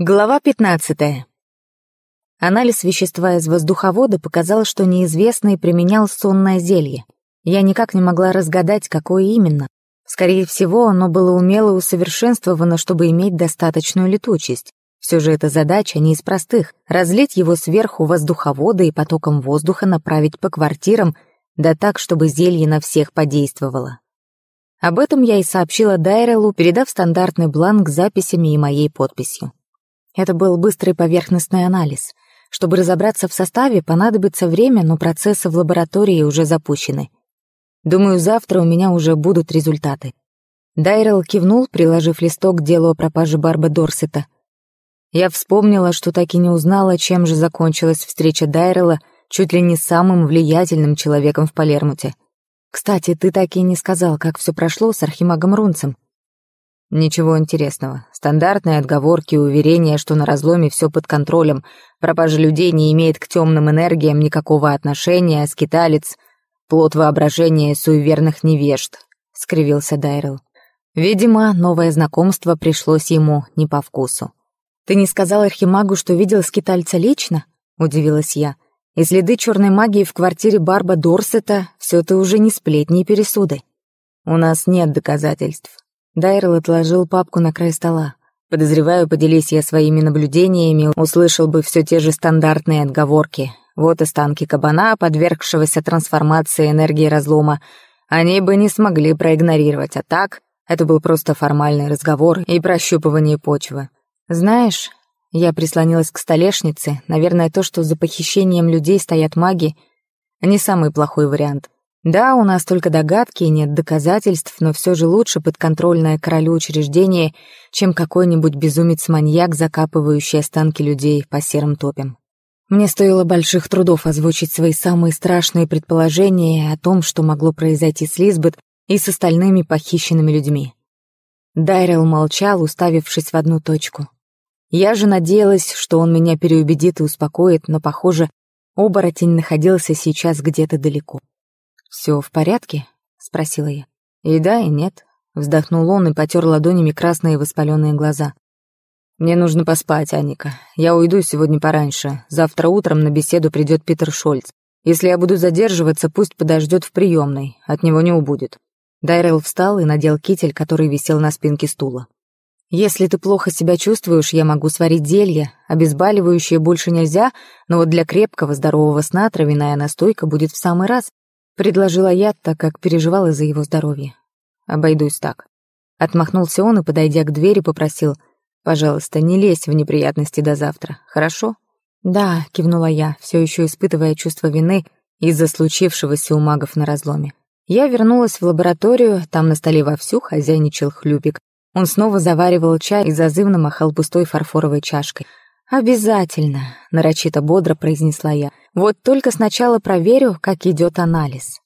Глава 15. Анализ вещества из воздуховода показал, что неизвестный применял сонное зелье. Я никак не могла разгадать, какое именно. Скорее всего, оно было умело усовершенствовано, чтобы иметь достаточную летучесть. Все же эта задача не из простых. Разлить его сверху воздуховода и потоком воздуха направить по квартирам, да так, чтобы зелье на всех подействовало. Об этом я и сообщила Дайрелу, передав стандартный бланк с записями и моей подписью. Это был быстрый поверхностный анализ. Чтобы разобраться в составе, понадобится время, но процессы в лаборатории уже запущены. Думаю, завтра у меня уже будут результаты. Дайрел кивнул, приложив листок к делу о пропаже Барба Дорсета. Я вспомнила, что так и не узнала, чем же закончилась встреча Дайрела чуть ли не самым влиятельным человеком в Палермуте. «Кстати, ты так и не сказал, как все прошло с Архимагом Рунцем», Ничего интересного. Стандартные отговорки и уверения, что на разломе все под контролем, пропажа людей не имеет к темным энергиям никакого отношения, а скиталец — плод воображения суеверных невежд, — скривился Дайрел. Видимо, новое знакомство пришлось ему не по вкусу. «Ты не сказал Архимагу, что видел скитальца лично?» — удивилась я. «И следы черной магии в квартире Барба Дорсета — все ты уже не сплетни и пересуды». «У нас нет доказательств», Дайрел отложил папку на край стола. Подозреваю, поделись я своими наблюдениями, услышал бы все те же стандартные отговорки. Вот останки кабана, подвергшегося трансформации энергии разлома. Они бы не смогли проигнорировать, а так это был просто формальный разговор и прощупывание почвы. Знаешь, я прислонилась к столешнице, наверное, то, что за похищением людей стоят маги, не самый плохой вариант. Да, у нас только догадки и нет доказательств, но все же лучше подконтрольное королю учреждение, чем какой-нибудь безумец-маньяк, закапывающий останки людей по серым топям. Мне стоило больших трудов озвучить свои самые страшные предположения о том, что могло произойти с Лизбет и с остальными похищенными людьми. Дайрел молчал, уставившись в одну точку. Я же надеялась, что он меня переубедит и успокоит, но, похоже, оборотень находился сейчас где-то далеко. «Все в порядке?» — спросила я. «И да, и нет», — вздохнул он и потер ладонями красные воспаленные глаза. «Мне нужно поспать, Аника. Я уйду сегодня пораньше. Завтра утром на беседу придет Питер Шольц. Если я буду задерживаться, пусть подождет в приемной. От него не убудет». Дайрел встал и надел китель, который висел на спинке стула. «Если ты плохо себя чувствуешь, я могу сварить зелье. Обезболивающее больше нельзя, но вот для крепкого здорового сна травяная настойка будет в самый раз. Предложила я, так как переживала за его здоровье. Обойдусь так. Отмахнулся он и, подойдя к двери, попросил. «Пожалуйста, не лезь в неприятности до завтра, хорошо?» «Да», — кивнула я, все еще испытывая чувство вины из-за случившегося у магов на разломе. Я вернулась в лабораторию, там на столе вовсю хозяйничал Хлюбик. Он снова заваривал чай и зазывно махал пустой фарфоровой чашкой. «Обязательно», — нарочито бодро произнесла я. Вот только сначала проверю, как идет анализ.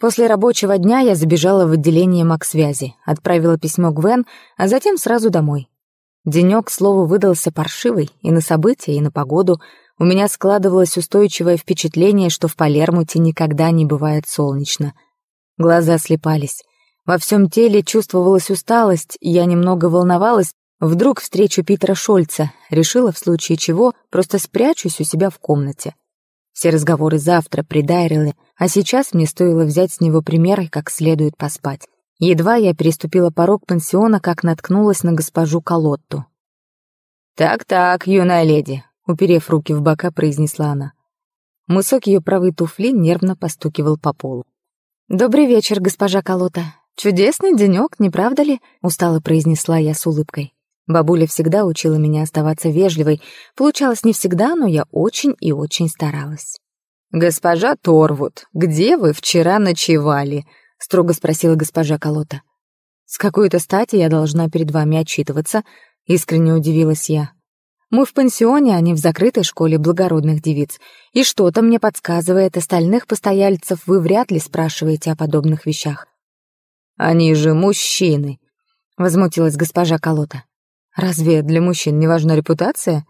После рабочего дня я забежала в отделение Максвязи, отправила письмо Гвен, а затем сразу домой. Денек, слову, выдался паршивый и на события, и на погоду. У меня складывалось устойчивое впечатление, что в Палермуте никогда не бывает солнечно. Глаза слепались. Во всем теле чувствовалась усталость, и я немного волновалась. Вдруг встречу Питера Шольца. Решила, в случае чего, просто спрячусь у себя в комнате. Все разговоры завтра при а сейчас мне стоило взять с него пример и как следует поспать. Едва я переступила порог пансиона, как наткнулась на госпожу Колотту. «Так-так, юная леди», — уперев руки в бока, произнесла она. Мысок ее правой туфли нервно постукивал по полу. «Добрый вечер, госпожа Колота. Чудесный денек, не правда ли?» — устало произнесла я с улыбкой. Бабуля всегда учила меня оставаться вежливой. Получалось не всегда, но я очень и очень старалась. «Госпожа Торвуд, где вы вчера ночевали?» — строго спросила госпожа Колота. «С какой-то стати я должна перед вами отчитываться», — искренне удивилась я. «Мы в пансионе, а не в закрытой школе благородных девиц. И что-то мне подсказывает, остальных постояльцев вы вряд ли спрашиваете о подобных вещах». «Они же мужчины», — возмутилась госпожа Колота. «Разве для мужчин не важна репутация?»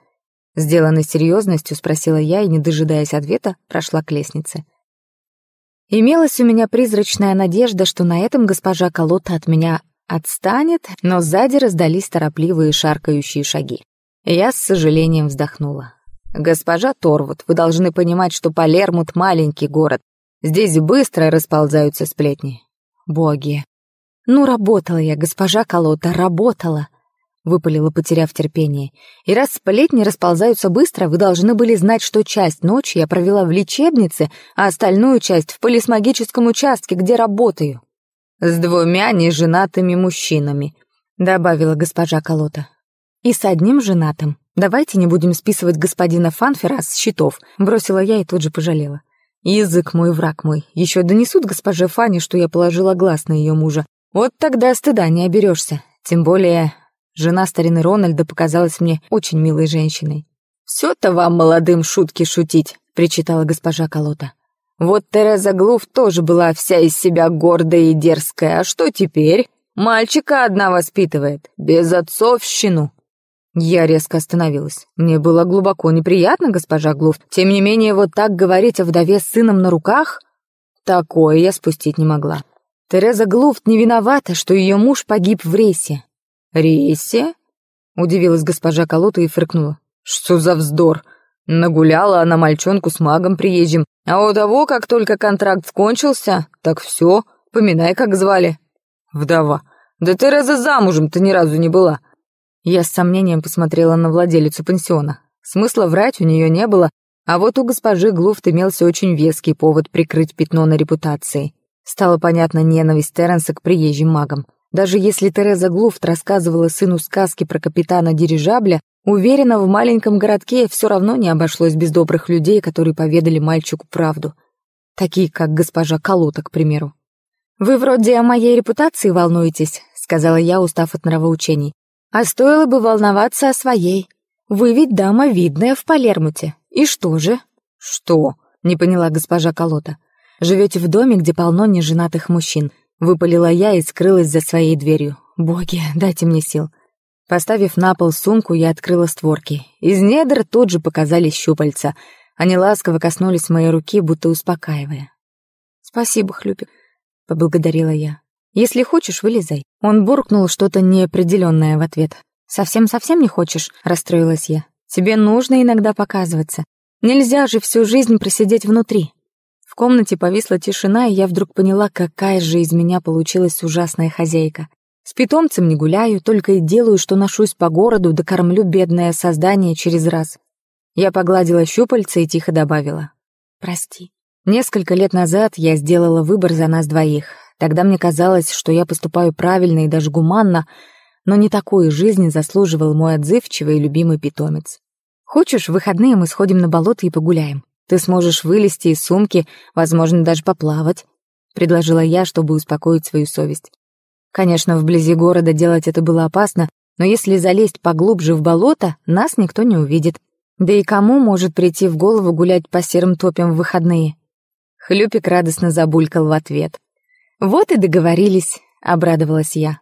Сделанной серьезностью спросила я и, не дожидаясь ответа, прошла к лестнице. Имелась у меня призрачная надежда, что на этом госпожа Колота от меня отстанет, но сзади раздались торопливые шаркающие шаги. Я с сожалением вздохнула. «Госпожа Торвуд, вы должны понимать, что Палермут — маленький город. Здесь быстро расползаются сплетни». «Боги!» «Ну, работала я, госпожа Колота, работала!» выпалила, потеряв терпение. «И раз сплетни расползаются быстро, вы должны были знать, что часть ночи я провела в лечебнице, а остальную часть в полисмагическом участке, где работаю». «С двумя неженатыми мужчинами», — добавила госпожа Колота. «И с одним женатым. Давайте не будем списывать господина Фанфера с счетов», — бросила я и тут же пожалела. «Язык мой, враг мой. Еще донесут госпоже Фане, что я положила глаз на ее мужа. Вот тогда стыда не оберешься. Тем более Жена старины Рональда показалась мне очень милой женщиной. «Все-то вам, молодым, шутки шутить», — причитала госпожа Колота. «Вот Тереза Глуф тоже была вся из себя гордая и дерзкая. А что теперь? Мальчика одна воспитывает. Без отцовщину». Я резко остановилась. Мне было глубоко неприятно, госпожа Глуф. Тем не менее, вот так говорить о вдове с сыном на руках? Такое я спустить не могла. Тереза Глуфт не виновата, что ее муж погиб в рейсе. «Рейсе?» — удивилась госпожа Колота и фыркнула. «Что за вздор? Нагуляла она мальчонку с магом приезжим, а у того, как только контракт кончился, так все, поминай, как звали». «Вдова, да ты раза замужем-то ни разу не была». Я с сомнением посмотрела на владелицу пансиона. Смысла врать у нее не было, а вот у госпожи Глуфт имелся очень веский повод прикрыть пятно на репутации. Стало понятно ненависть Терренса к приезжим магам. Даже если Тереза Глуфт рассказывала сыну сказки про капитана Дирижабля, уверена, в маленьком городке все равно не обошлось без добрых людей, которые поведали мальчику правду. Такие, как госпожа Колота, к примеру. «Вы вроде о моей репутации волнуетесь», — сказала я, устав от нравоучений. «А стоило бы волноваться о своей. Вы ведь дама видная в Палермуте. И что же?» «Что?» — не поняла госпожа Колота. «Живете в доме, где полно неженатых мужчин». Выпалила я и скрылась за своей дверью. «Боги, дайте мне сил». Поставив на пол сумку, я открыла створки. Из недр тут же показались щупальца. Они ласково коснулись моей руки, будто успокаивая. «Спасибо, Хлюпик», — поблагодарила я. «Если хочешь, вылезай». Он буркнул что-то неопределенное в ответ. «Совсем-совсем не хочешь?» — расстроилась я. «Тебе нужно иногда показываться. Нельзя же всю жизнь просидеть внутри» комнате повисла тишина, и я вдруг поняла, какая же из меня получилась ужасная хозяйка. С питомцем не гуляю, только и делаю, что ношусь по городу, да кормлю бедное создание через раз. Я погладила щупальца и тихо добавила. «Прости». Несколько лет назад я сделала выбор за нас двоих. Тогда мне казалось, что я поступаю правильно и даже гуманно, но не такой жизни заслуживал мой отзывчивый и любимый питомец. «Хочешь, в выходные мы сходим на болото и погуляем?» Ты сможешь вылезти из сумки, возможно, даже поплавать», — предложила я, чтобы успокоить свою совесть. Конечно, вблизи города делать это было опасно, но если залезть поглубже в болото, нас никто не увидит. Да и кому может прийти в голову гулять по серым топям в выходные? Хлюпик радостно забулькал в ответ. «Вот и договорились», — обрадовалась я.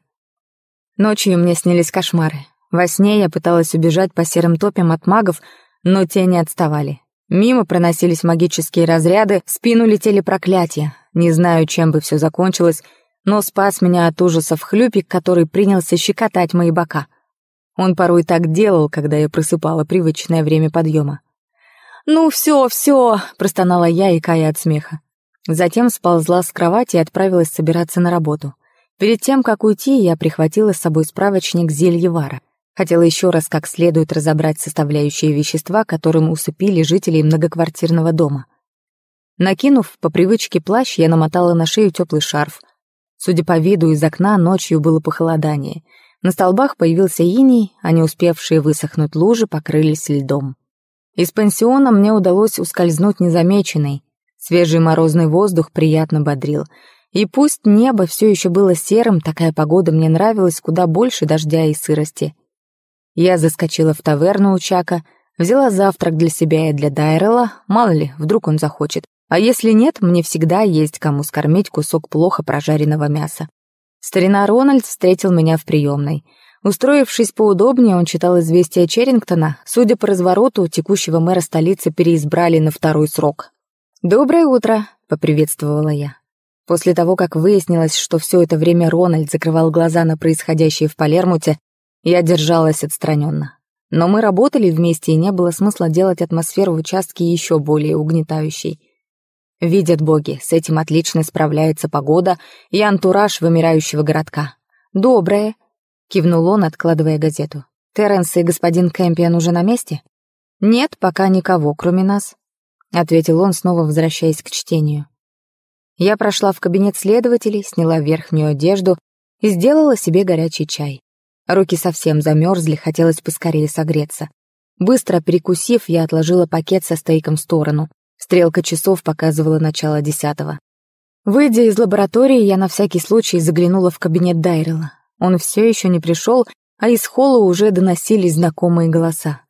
Ночью мне снились кошмары. Во сне я пыталась убежать по серым топям от магов, но те не отставали. Мимо проносились магические разряды, в спину летели проклятия. Не знаю, чем бы все закончилось, но спас меня от ужасов хлюпик, который принялся щекотать мои бока. Он порой так делал, когда я просыпала привычное время подъема. «Ну все, все!» — простонала я, икая от смеха. Затем сползла с кровати и отправилась собираться на работу. Перед тем, как уйти, я прихватила с собой справочник зельевара — Хотела еще раз как следует разобрать составляющие вещества, которым усыпили жителей многоквартирного дома. Накинув по привычке плащ, я намотала на шею теплый шарф. Судя по виду, из окна ночью было похолодание. На столбах появился иней, а не успевшие высохнуть лужи покрылись льдом. Из пансиона мне удалось ускользнуть незамеченной. Свежий морозный воздух приятно бодрил. И пусть небо все еще было серым, такая погода мне нравилась куда больше дождя и сырости — Я заскочила в таверну у Чака, взяла завтрак для себя и для Дайрела, мало ли, вдруг он захочет. А если нет, мне всегда есть кому скормить кусок плохо прожаренного мяса. Старина Рональд встретил меня в приемной. Устроившись поудобнее, он читал известия Черрингтона. Судя по развороту, текущего мэра столицы переизбрали на второй срок. «Доброе утро», — поприветствовала я. После того, как выяснилось, что все это время Рональд закрывал глаза на происходящее в Палермуте, я держалась отстраненно. Но мы работали вместе, и не было смысла делать атмосферу в участке еще более угнетающей. Видят боги, с этим отлично справляется погода и антураж вымирающего городка. «Доброе», — кивнул он, откладывая газету. «Терренс и господин Кэмпион уже на месте?» «Нет, пока никого, кроме нас», — ответил он, снова возвращаясь к чтению. Я прошла в кабинет следователей, сняла верхнюю одежду и сделала себе горячий чай. Руки совсем замерзли, хотелось поскорее согреться. Быстро перекусив, я отложила пакет со стейком в сторону. Стрелка часов показывала начало десятого. Выйдя из лаборатории, я на всякий случай заглянула в кабинет Дайрела. Он все еще не пришел, а из холла уже доносились знакомые голоса.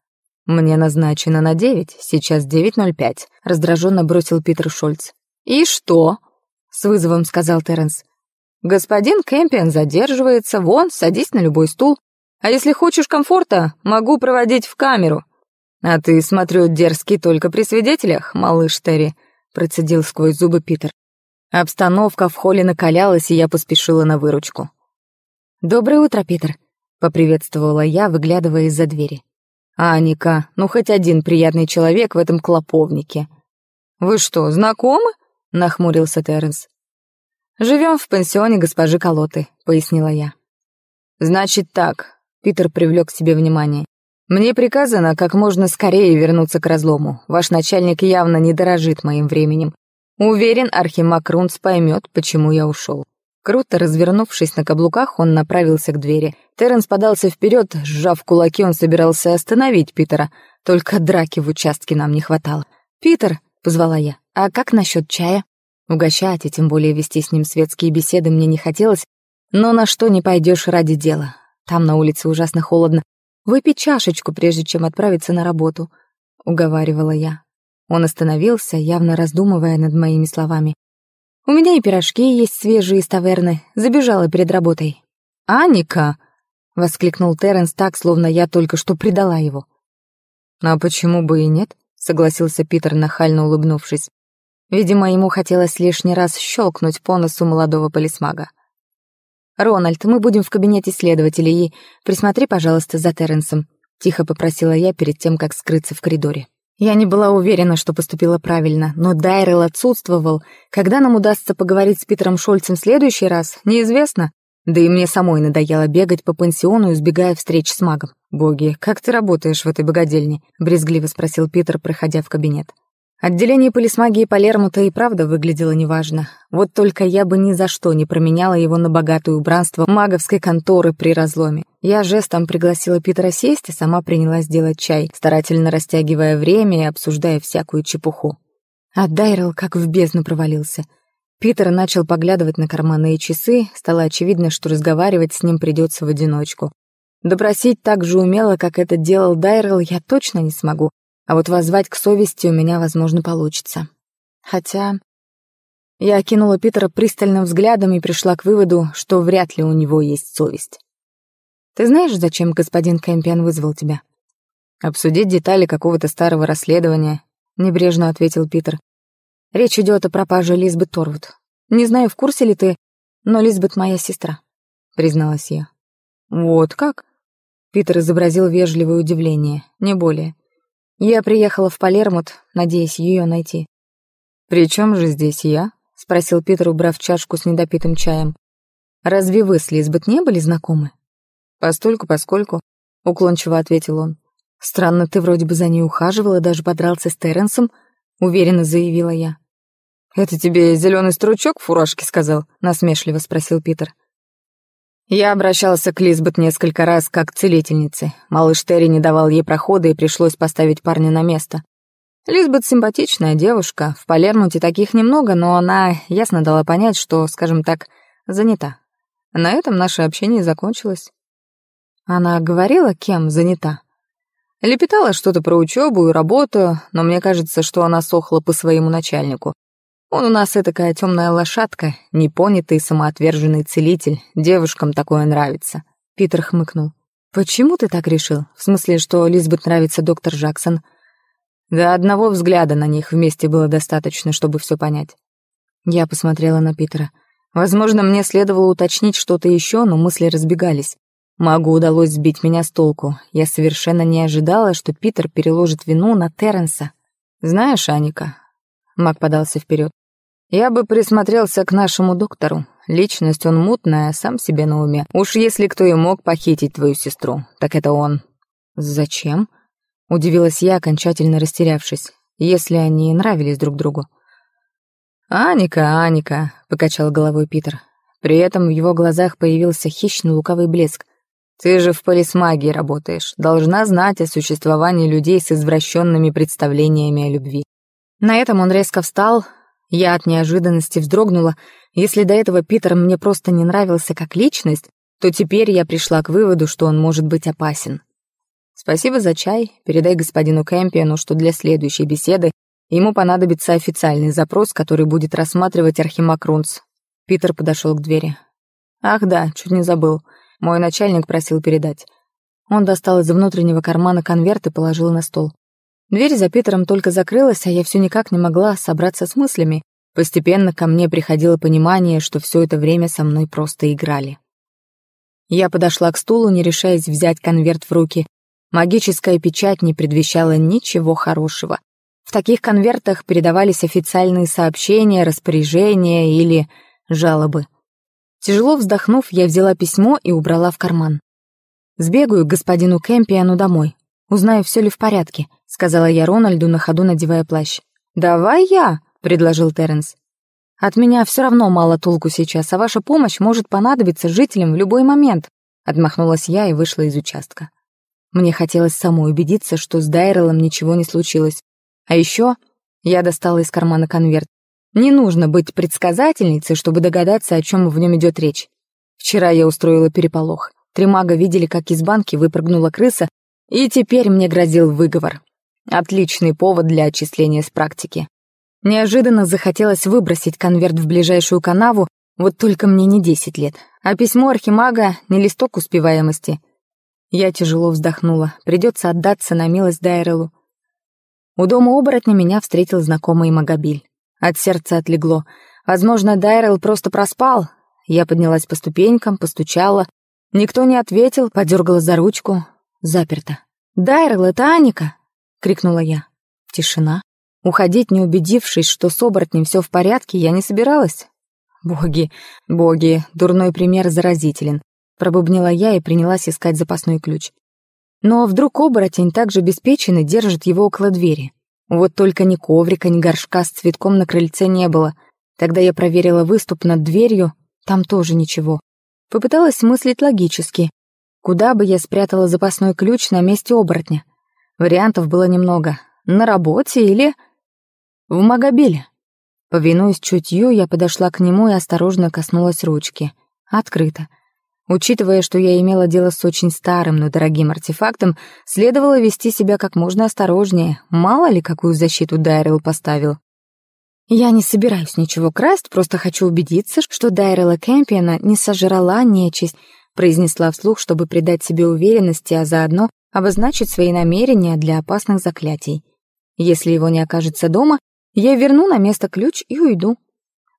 «Мне назначено на девять, сейчас девять ноль пять», — раздраженно бросил Питер Шольц. «И что?» — с вызовом сказал Терренс. Господин Кэмпион задерживается. Вон, садись на любой стул. А если хочешь комфорта, могу проводить в камеру. А ты, смотрю, дерзкий только при свидетелях, малыш Терри, процедил сквозь зубы Питер. Обстановка в холле накалялась, и я поспешила на выручку. «Доброе утро, Питер», — поприветствовала я, выглядывая из-за двери. «Аника, ну хоть один приятный человек в этом клоповнике». «Вы что, знакомы?» — нахмурился Терренс. Живем в пансионе госпожи Колоты», — пояснила я. «Значит так», — Питер привлек к себе внимание. «Мне приказано как можно скорее вернуться к разлому. Ваш начальник явно не дорожит моим временем. Уверен, Архимаг Рунц поймет, почему я ушел». Круто развернувшись на каблуках, он направился к двери. Терренс подался вперед, сжав кулаки, он собирался остановить Питера. Только драки в участке нам не хватало. «Питер», — позвала я, — «а как насчет чая?» Угощать, и тем более вести с ним светские беседы мне не хотелось, но на что не пойдешь ради дела. Там на улице ужасно холодно. Выпить чашечку, прежде чем отправиться на работу, — уговаривала я. Он остановился, явно раздумывая над моими словами. «У меня и пирожки есть свежие из таверны. Забежала перед работой». «Аника!» — воскликнул Терренс так, словно я только что предала его. «А почему бы и нет?» — согласился Питер, нахально улыбнувшись. Видимо, ему хотелось лишний раз щелкнуть по носу молодого полисмага. «Рональд, мы будем в кабинете следователей, и присмотри, пожалуйста, за Терренсом», — тихо попросила я перед тем, как скрыться в коридоре. Я не была уверена, что поступила правильно, но Дайрел отсутствовал. Когда нам удастся поговорить с Питером Шольцем в следующий раз, неизвестно. Да и мне самой надоело бегать по пансиону, избегая встреч с магом. «Боги, как ты работаешь в этой богадельне?» — брезгливо спросил Питер, проходя в кабинет. Отделение полисмагии Палермута и правда выглядело неважно. Вот только я бы ни за что не променяла его на богатое убранство маговской конторы при разломе. Я жестом пригласила Питера сесть и сама принялась делать чай, старательно растягивая время и обсуждая всякую чепуху. А Дайрел как в бездну провалился. Питер начал поглядывать на карманные часы, стало очевидно, что разговаривать с ним придется в одиночку. Допросить так же умело, как это делал Дайрел, я точно не смогу, а Вот воззвать к совести у меня, возможно, получится. Хотя... Я окинула Питера пристальным взглядом и пришла к выводу, что вряд ли у него есть совесть. «Ты знаешь, зачем господин Кэмпиан вызвал тебя?» «Обсудить детали какого-то старого расследования», — небрежно ответил Питер. «Речь идет о пропаже Лизбет Торвуд. Не знаю, в курсе ли ты, но Лизбет моя сестра», — призналась я. «Вот как?» Питер изобразил вежливое удивление, не более. Я приехала в Палермут, надеясь ее найти. «При чем же здесь я?» — спросил Питер, убрав чашку с недопитым чаем. «Разве вы с Лизбет не были знакомы?» «Постольку, поскольку», — уклончиво ответил он. «Странно, ты вроде бы за ней ухаживала, даже подрался с Терренсом», — уверенно заявила я. «Это тебе зеленый стручок в фуражке сказал?» — насмешливо спросил Питер. Я обращался к Лизбет несколько раз как к целительнице. Малыш Терри не давал ей прохода, и пришлось поставить парня на место. Лизбет симпатичная девушка, в Палермуте таких немного, но она ясно дала понять, что, скажем так, занята. На этом наше общение закончилось. Она говорила, кем занята. Лепетала что-то про учебу и работу, но мне кажется, что она сохла по своему начальнику. Он у нас и такая темная лошадка, непонятый самоотверженный целитель. Девушкам такое нравится. Питер хмыкнул. «Почему ты так решил? В смысле, что Лизбет нравится доктор Джексон?» Да одного взгляда на них вместе было достаточно, чтобы все понять. Я посмотрела на Питера. Возможно, мне следовало уточнить что-то еще, но мысли разбегались. Магу удалось сбить меня с толку. Я совершенно не ожидала, что Питер переложит вину на Терренса. «Знаешь, Аника...» Маг подался вперед. «Я бы присмотрелся к нашему доктору. Личность он мутная, сам себе на уме. Уж если кто и мог похитить твою сестру, так это он». «Зачем?» Удивилась я, окончательно растерявшись, если они нравились друг другу. «Аника, Аника», — покачал головой Питер. При этом в его глазах появился хищный лукавый блеск. «Ты же в полисмагии работаешь, должна знать о существовании людей с извращенными представлениями о любви». На этом он резко встал, я от неожиданности вздрогнула. Если до этого Питер мне просто не нравился как личность, то теперь я пришла к выводу, что он может быть опасен. «Спасибо за чай. Передай господину Кэмпиону, что для следующей беседы ему понадобится официальный запрос, который будет рассматривать Архимаг Рунц. Питер подошел к двери. «Ах да, чуть не забыл. Мой начальник просил передать». Он достал из внутреннего кармана конверт и положил на стол. Дверь за Питером только закрылась, а я все никак не могла собраться с мыслями. Постепенно ко мне приходило понимание, что все это время со мной просто играли. Я подошла к стулу, не решаясь взять конверт в руки. Магическая печать не предвещала ничего хорошего. В таких конвертах передавались официальные сообщения, распоряжения или жалобы. Тяжело вздохнув, я взяла письмо и убрала в карман. «Сбегаю к господину Кэмпиону домой. Узнаю, все ли в порядке», — сказала я Рональду на ходу, надевая плащ. «Давай я», — предложил Терренс. «От меня все равно мало толку сейчас, а ваша помощь может понадобиться жителям в любой момент», — отмахнулась я и вышла из участка. Мне хотелось самой убедиться, что с Дайрелом ничего не случилось. А еще я достала из кармана конверт. Не нужно быть предсказательницей, чтобы догадаться, о чем в нем идет речь. Вчера я устроила переполох. Три мага видели, как из банки выпрыгнула крыса и теперь мне грозил выговор. Отличный повод для отчисления с практики. Неожиданно захотелось выбросить конверт в ближайшую канаву, вот только мне не десять лет, а письмо архимага — не листок успеваемости. Я тяжело вздохнула, придется отдаться на милость Дайрелу. У дома оборотня меня встретил знакомый Магобиль. От сердца отлегло. Возможно, Дайрел просто проспал. Я поднялась по ступенькам, постучала. Никто не ответил, подергала за ручку заперто. «Дайрл, это Аника!» — крикнула я. Тишина. Уходить, не убедившись, что с оборотнем все в порядке, я не собиралась. «Боги, боги, дурной пример заразителен», — пробубнила я и принялась искать запасной ключ. Но вдруг оборотень также беспечен и держит его около двери. Вот только ни коврика, ни горшка с цветком на крыльце не было. Тогда я проверила выступ над дверью, там тоже ничего. Попыталась мыслить логически, Куда бы я спрятала запасной ключ на месте оборотня? Вариантов было немного. На работе или... В Магобиле. Повинуясь чутью, я подошла к нему и осторожно коснулась ручки. Открыто. Учитывая, что я имела дело с очень старым, но дорогим артефактом, следовало вести себя как можно осторожнее, мало ли какую защиту Дайрел поставил. Я не собираюсь ничего красть, просто Произнесла вслух, чтобы придать себе уверенности, а заодно обозначить свои намерения для опасных заклятий. Если его не окажется дома, я верну на место ключ и уйду.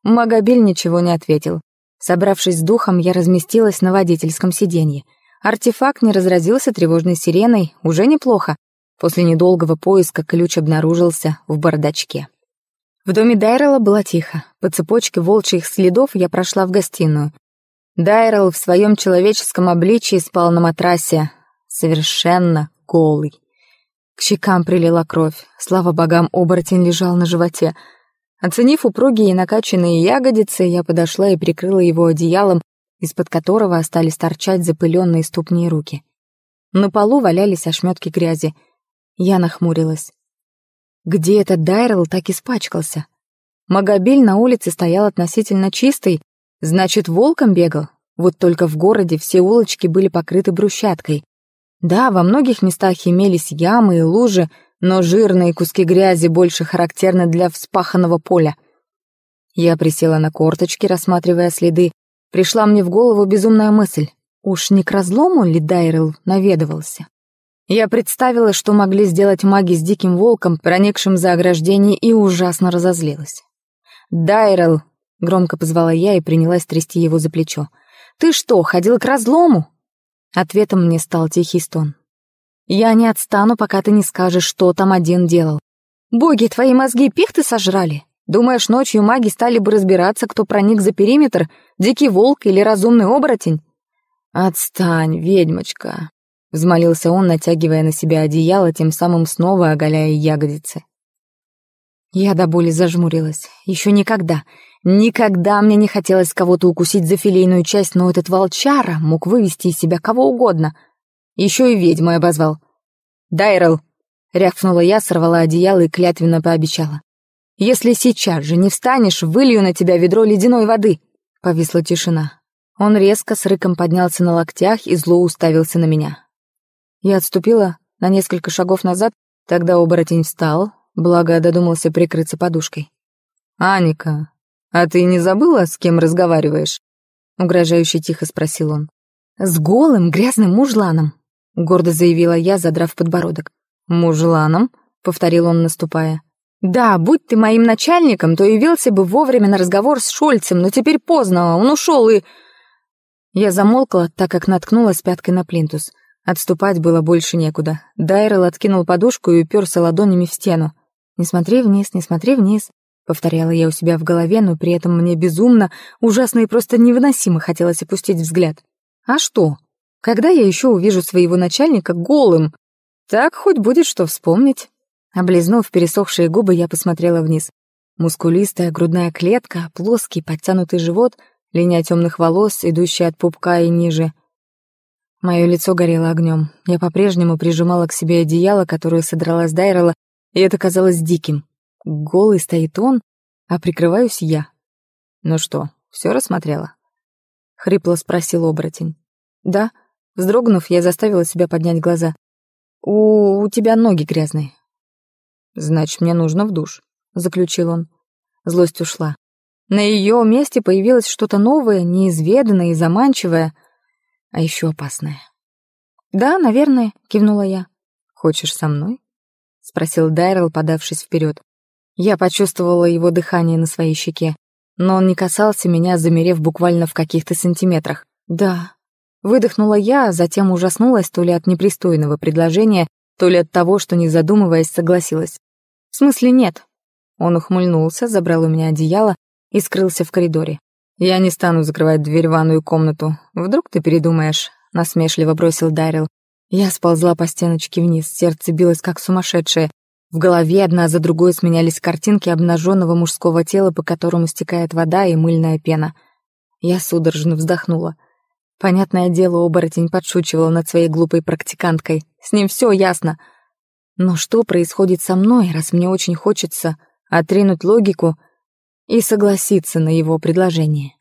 Магобель ничего не ответил. Собравшись с духом, я разместилась на водительском сиденье. Артефакт не разразился тревожной сиреной, уже неплохо. После недолгого поиска ключ обнаружился в бардачке. В доме Дайрела было тихо. По цепочке волчьих следов я прошла в гостиную. Дайрел в своем человеческом обличии спал на матрасе, совершенно голый. К щекам прилила кровь. Слава богам, оборотень лежал на животе. Оценив упругие и накачанные ягодицы, я подошла и прикрыла его одеялом, из-под которого остались торчать запыленные ступни и руки. На полу валялись ошметки грязи. Я нахмурилась. Где этот Дайрел так испачкался? Магобиль на улице стоял относительно чистый, Значит, волком бегал? Вот только в городе все улочки были покрыты брусчаткой. Да, во многих местах имелись ямы и лужи, но жирные куски грязи больше характерны для вспаханного поля. Я присела на корточки, рассматривая следы. Пришла мне в голову безумная мысль. Уж не к разлому ли Дайрелл наведывался? Я представила, что могли сделать маги с диким волком, проникшим за ограждение, и ужасно разозлилась. Дайрелл Громко позвала я и принялась трясти его за плечо. «Ты что, ходил к разлому?» Ответом мне стал тихий стон. «Я не отстану, пока ты не скажешь, что там один делал. Боги, твои мозги пихты сожрали? Думаешь, ночью маги стали бы разбираться, кто проник за периметр, дикий волк или разумный оборотень?» «Отстань, ведьмочка», — взмолился он, натягивая на себя одеяло, тем самым снова оголяя ягодицы. Я до боли зажмурилась. Еще никогда, никогда мне не хотелось кого-то укусить за филейную часть, но этот волчара мог вывести из себя кого угодно. Еще и ведьмой обозвал. «Дайрел!» — рявкнула я, сорвала одеяло и клятвенно пообещала. «Если сейчас же не встанешь, вылью на тебя ведро ледяной воды!» Повисла тишина. Он резко с рыком поднялся на локтях и зло уставился на меня. Я отступила Благо, додумался прикрыться подушкой. «Аника, а ты не забыла, с кем разговариваешь?» Угрожающе тихо спросил он. «С голым, грязным мужланом», — гордо заявила я, задрав подбородок. «Мужланом?» — повторил он, наступая. «Да, будь ты моим начальником, то явился бы вовремя на разговор с Шольцем, но теперь поздно, он ушел и...» Я замолкла, так как наткнулась пяткой на плинтус. Отступать было больше некуда. Дайрел откинул подушку и уперся ладонями в стену. Не «Несмотри вниз, не смотри вниз», — повторяла я у себя в голове, но при этом мне безумно, ужасно и просто невыносимо хотелось опустить взгляд. «А что? Когда я еще увижу своего начальника голым? Так хоть будет что вспомнить». Облизнув пересохшие губы, я посмотрела вниз. Мускулистая грудная клетка, плоский подтянутый живот, линия темных волос, идущая от пупка и ниже. Мое лицо горело огнем. Я по-прежнему прижимала к себе одеяло, которое содрала с Дайрела, и это казалось диким. Голый стоит он, а прикрываюсь я. «Ну что, все рассмотрела?» — хрипло спросил оборотень. «Да». Вздрогнув, я заставила себя поднять глаза. «У, у тебя ноги грязные». «Значит, мне нужно в душ», — заключил он. Злость ушла. На ее месте появилось что-то новое, неизведанное и заманчивое, а еще опасное. «Да, наверное», — кивнула я. «Хочешь со мной?» — спросил Дайрел, подавшись вперед. Я почувствовала его дыхание на своей щеке, но он не касался меня, замерев буквально в каких-то сантиметрах. «Да». Выдохнула я, а затем ужаснулась то ли от непристойного предложения, то ли от того, что, не задумываясь, согласилась. «В смысле нет?» Он ухмыльнулся, забрал у меня одеяло и скрылся в коридоре. «Я не стану закрывать дверь в ванную комнату. Вдруг ты передумаешь?» — насмешливо бросил Дарил. Я сползла по стеночке вниз, сердце билось как сумасшедшее. В голове одна за другой сменялись картинки обнаженного мужского тела, по которому стекает вода и мыльная пена. Я судорожно вздохнула. Понятное дело, оборотень подшучивал над своей глупой практиканткой. С ним все ясно. Но что происходит со мной, раз мне очень хочется отринуть логику и согласиться на его предложение.